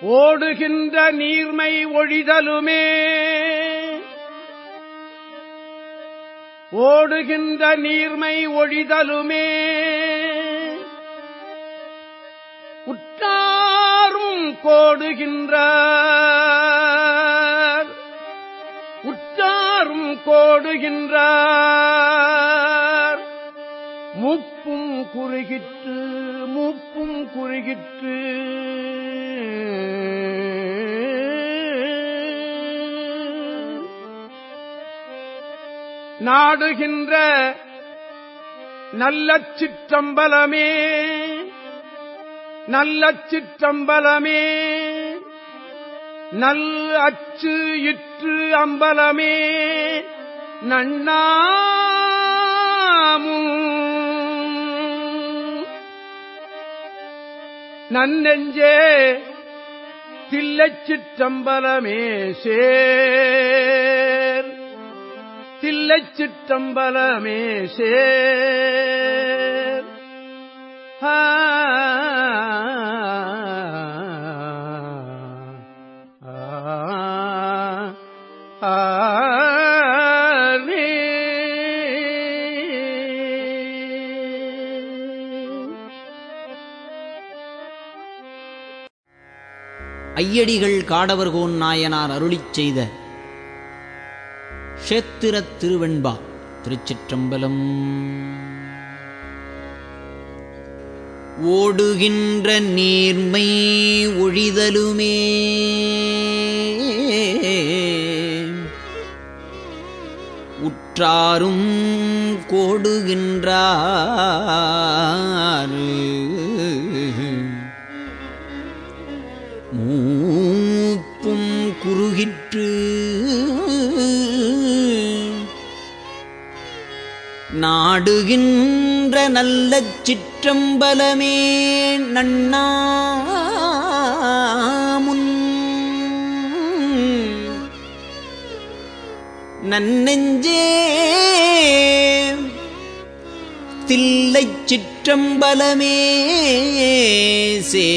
ஓடுகின்ற நீர்மை ஒழிதலுமே. ஓடுகின்ற நீர்மை ஒழிதலுமே. உற்றாரும் கோடுகின்றார். உற்றாரும் கோடுகின்றார். முப்பும் குறுகிற்று முப்பும் குறுகிற்று. நாடுகின்ற நல்ல சிற்றம்பலமே நல்ல சிற்றம்பலமே நல் அச்சு இற்று அம்பலமே நன்னாமும் நன்னெஞ்சே தில்லைச் சிற்றம்பலமே சேர் தில்லைச் சிற்றம்பலமே சேர். ஆ, ஆ, ஆ, ஐயடிகள் காடவர்கோன் நாயனார் அருளிச் செய்த ஷேத்திரத் திருவெண்பா திருச்சிற்றம்பலம். ஓடுகின்ற நீர்மை ஒழிதலுமே. உற்றாரும் கோடுகின்றார். மூப்பும் குறுகிற்று நாடுகின்ற நல்ல சிற்றம்பலமே நன்னாமுன். நன்னெஞ்சே தில்லை சிற்றம்பலமே சே